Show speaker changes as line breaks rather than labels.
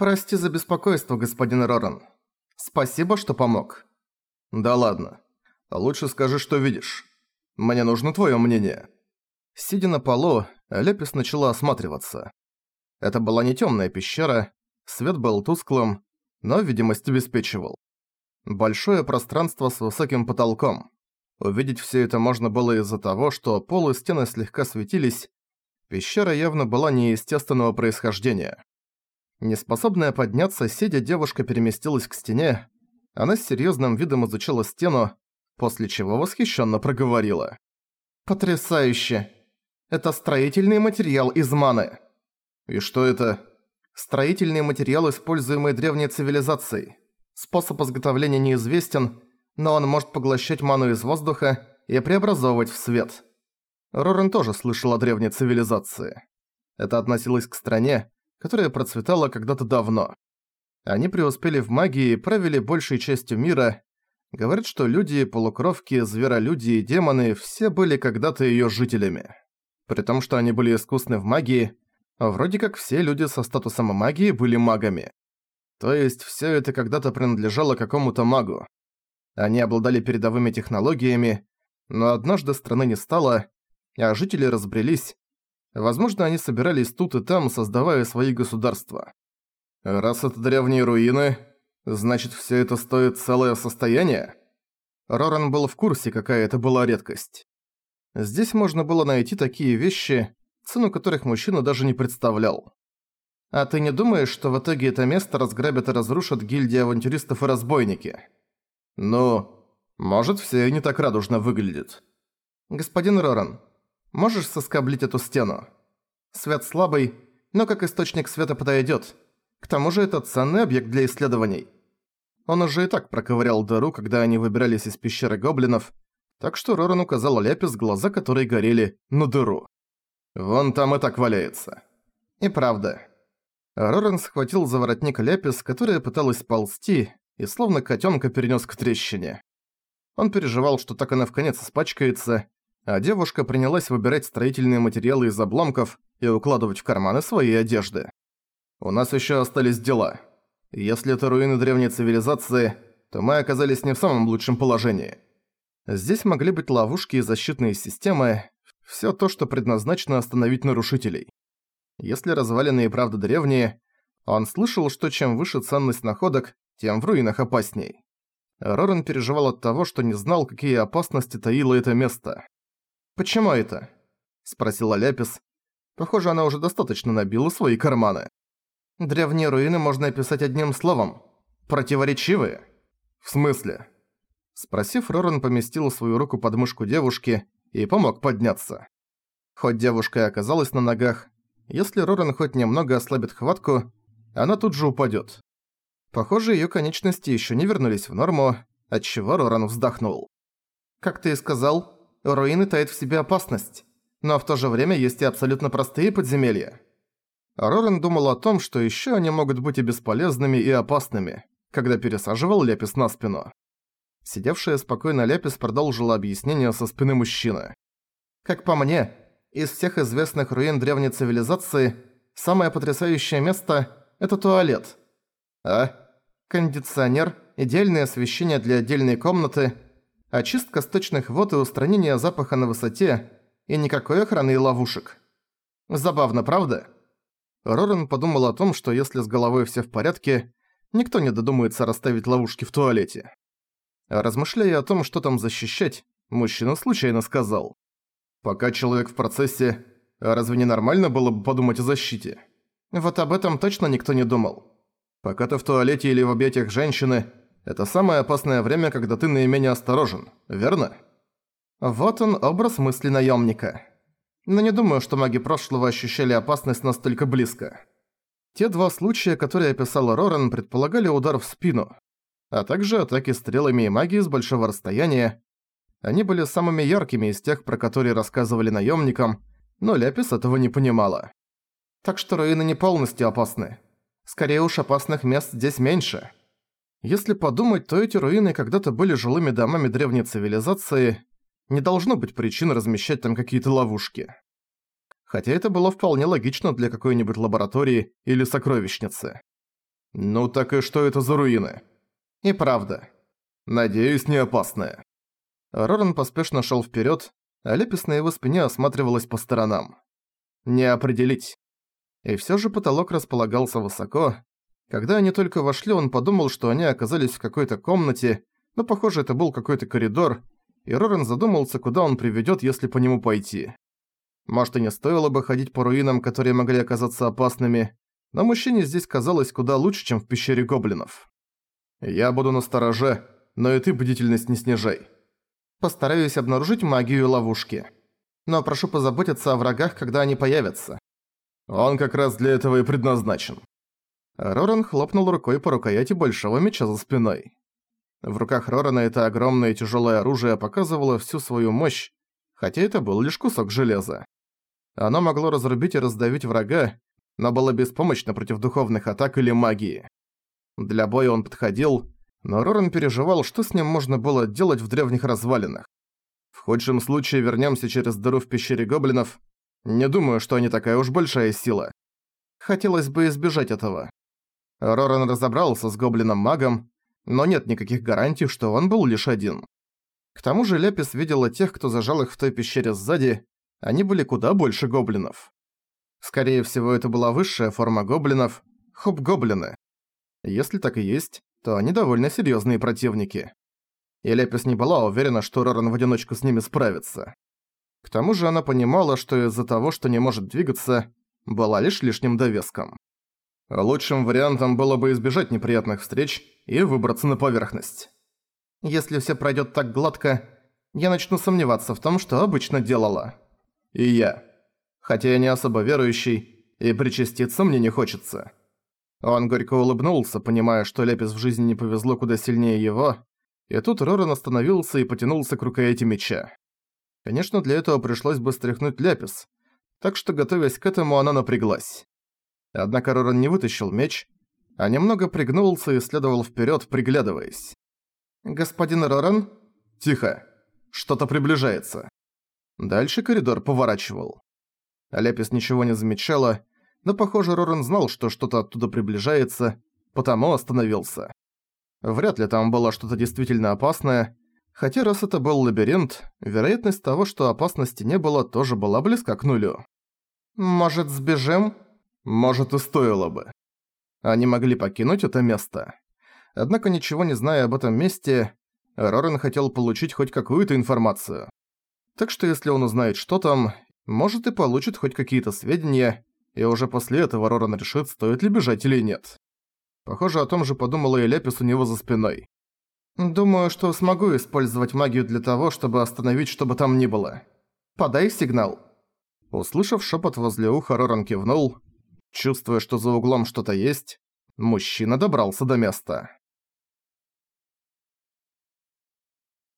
«Прости за беспокойство, господин Роран. Спасибо, что помог».
«Да ладно. Лучше скажи, что видишь. Мне нужно твоё мнение».
Сидя на полу, Лепис начала осматриваться. Это была не тёмная пещера, свет был тусклым, но видимость обеспечивал. Большое пространство с высоким потолком. Увидеть всё это можно было из-за того, что пол и стены слегка светились. Пещера явно была неестественного происхождения. Неспособная подняться, сидя девушка переместилась к стене. Она с серьёзным видом изучала стену, после чего восхищенно проговорила. «Потрясающе! Это строительный материал из маны!»
«И что это?»
«Строительный материал, используемый древней цивилизацией. Способ изготовления неизвестен, но он может поглощать ману из воздуха и преобразовывать в свет». Рорен тоже слышал о древней цивилизации. Это относилось к стране, которая процветала когда-то давно. Они преуспели в магии и правили большей частью мира. Говорят, что люди, полукровки, зверолюди и демоны все были когда-то её жителями. При том, что они были искусны в магии, вроде как все люди со статусом магии были магами. То есть всё это когда-то принадлежало какому-то магу. Они обладали передовыми технологиями, но однажды страны не стало, а жители разбрелись, Возможно, они собирались тут и там, создавая свои государства. Раз это древние руины, значит все это стоит целое состояние? Роран был в курсе, какая это была редкость. Здесь можно было найти такие вещи, цену которых мужчина даже не представлял. А ты не думаешь, что в итоге это место разграбят и разрушат гильдии авантюристов и разбойники? Ну, может, все не так радужно выглядит. Господин Роран, Можешь соскоблить эту стену? Свет слабый, но как источник света подойдет. К тому же это ценный объект для исследований. Он уже и так проковырял дыру, когда они выбирались из пещеры гоблинов, так что Роран указал Ляпис глаза, которые горели, на дыру. «Вон там и так валяется». И правда. Роран схватил за воротник Ляпис, которая пыталась ползти, и словно котенка перенес к трещине. Он переживал, что так она в конец испачкается, а девушка принялась выбирать строительные материалы из обломков и укладывать в карманы своей одежды. «У нас еще остались дела. Если это руины древней цивилизации, то мы оказались не в самом лучшем положении. Здесь могли быть ловушки и защитные системы, все то, что предназначено остановить нарушителей. Если развалины и правда древние, он слышал, что чем выше ценность находок, тем в руинах опасней. Роран переживал от того, что не знал, какие опасности таило это место. «Почему это?» – спросила Ляпис. Похоже, она уже достаточно набила свои карманы. «Древние руины можно описать одним словом. Противоречивые». «В смысле?» Спросив, Роран поместил свою руку под мышку девушки и помог подняться. Хоть девушка и оказалась на ногах, если Роран хоть немного ослабит хватку, она тут же упадет. Похоже, ее конечности еще не вернулись в норму, отчего Роран вздохнул. «Как ты и сказал, руины таят в себе опасность, но в то же время есть и абсолютно простые подземелья. Рорен думал о том, что еще они могут быть и бесполезными, и опасными, когда пересаживал Лепис на спину. Сидевшая спокойно Лепис продолжила объяснение со спины мужчины. «Как по мне, из всех известных руин древней цивилизации, самое потрясающее место – это туалет. А? Кондиционер, идеальное освещение для отдельной комнаты – очистка сточных вод и устранение запаха на высоте, и никакой охраны и ловушек. Забавно, правда? Рорен подумал о том, что если с головой все в порядке, никто не додумается расставить ловушки в туалете. Размышляя о том, что там защищать, мужчина случайно сказал. «Пока человек в процессе, разве не нормально было бы подумать о защите?» Вот об этом точно никто не думал. Пока ты в туалете или в объятиях женщины, это самое опасное время, когда ты наименее осторожен, верно? Вот он, образ мысли наемника. Но не думаю, что маги прошлого ощущали опасность настолько близко. Те два случая, которые описала Роран, предполагали удар в спину, а также атаки стрелами и магией с большого расстояния. Они были самыми яркими из тех, про которые рассказывали наемникам, но Ляпис этого не понимала. Так что руины не полностью опасны. Скорее уж опасных мест здесь меньше. Если подумать, то эти руины когда-то были жилыми домами древней цивилизации, не должно быть причин размещать там какие-то ловушки. Хотя это было вполне логично для какой-нибудь лаборатории или сокровищницы.
«Ну так и что это за руины?»
«И правда».
«Надеюсь, не опасные».
Роран поспешно шел вперед, а Лепис на его спине осматривалась по сторонам. Не определить. И все же потолок располагался высоко. Когда они только вошли, он подумал, что они оказались в какой-то комнате, но, похоже, это был какой-то коридор, и Роран задумался, куда он приведет, если по нему пойти. Может, и не стоило бы ходить по руинам, которые могли оказаться опасными, но мужчине здесь казалось куда лучше, чем в пещере гоблинов. «Я буду на стороже, но и ты бдительность не снижай». «Постараюсь обнаружить магию ловушки. Но прошу позаботиться о врагах, когда они появятся».
«Он как раз для этого и предназначен».
Роран хлопнул рукой по рукояти большого меча за спиной. В руках Рорана это огромное тяжелое оружие показывало всю свою мощь, хотя это был лишь кусок железа. Оно могло разрубить и раздавить врага, но было беспомощно против духовных атак или магии. Для боя он подходил, но Роран переживал, что с ним можно было делать в древних развалинах. В худшем случае вернемся через дыру в пещере гоблинов. Не думаю, что они такая уж большая сила. Хотелось бы избежать этого. Роран разобрался с гоблином-магом, но нет никаких гарантий, что он был лишь один. К тому же Лепис видела тех, кто зажал их в той пещере сзади, они были куда больше гоблинов. Скорее всего, это была высшая форма гоблинов – хоп-гоблины. Если так и есть, то они довольно серьезные противники. И Лепис не была уверена, что Роран в одиночку с ними справится. К тому же она понимала, что из-за того, что не может двигаться, была лишь лишним довеском. Лучшим вариантом было бы избежать неприятных встреч и выбраться на поверхность. Если все пройдет так гладко, я начну сомневаться в том, что обычно делала. И я. Хотя я не особо верующий, и причаститься мне не хочется. Он горько улыбнулся, понимая, что Лепис в жизни не повезло куда сильнее его, и тут Роран остановился и потянулся к рукояти меча. Конечно, для этого пришлось бы стряхнуть Лепис, так что, готовясь к этому, она напряглась. Однако Роран не вытащил меч, а немного пригнулся и следовал вперед, приглядываясь. «Господин Роран?» «Тихо. Что-то приближается». Дальше коридор поворачивал. Лепис ничего не замечала, но, похоже, Роран знал, что что-то оттуда приближается, потому остановился. Вряд ли там было что-то действительно опасное, хотя раз это был лабиринт, вероятность того, что опасности не было, тоже была близка к нулю. «Может, сбежим?» «Может, и стоило бы». Они могли покинуть это место. Однако, ничего не зная об этом месте, Рорен хотел получить хоть какую-то информацию. Так что если он узнает, что там, может и получит хоть какие-то сведения, и уже после этого Роран решит, стоит ли бежать или нет. Похоже, о том же подумала и Лепис у него за спиной. «Думаю, что смогу использовать магию для того, чтобы остановить, что бы там ни было. Подай сигнал». Услышав шепот возле уха, Роран кивнул. Чувствуя, что за углом что-то есть, мужчина добрался до места.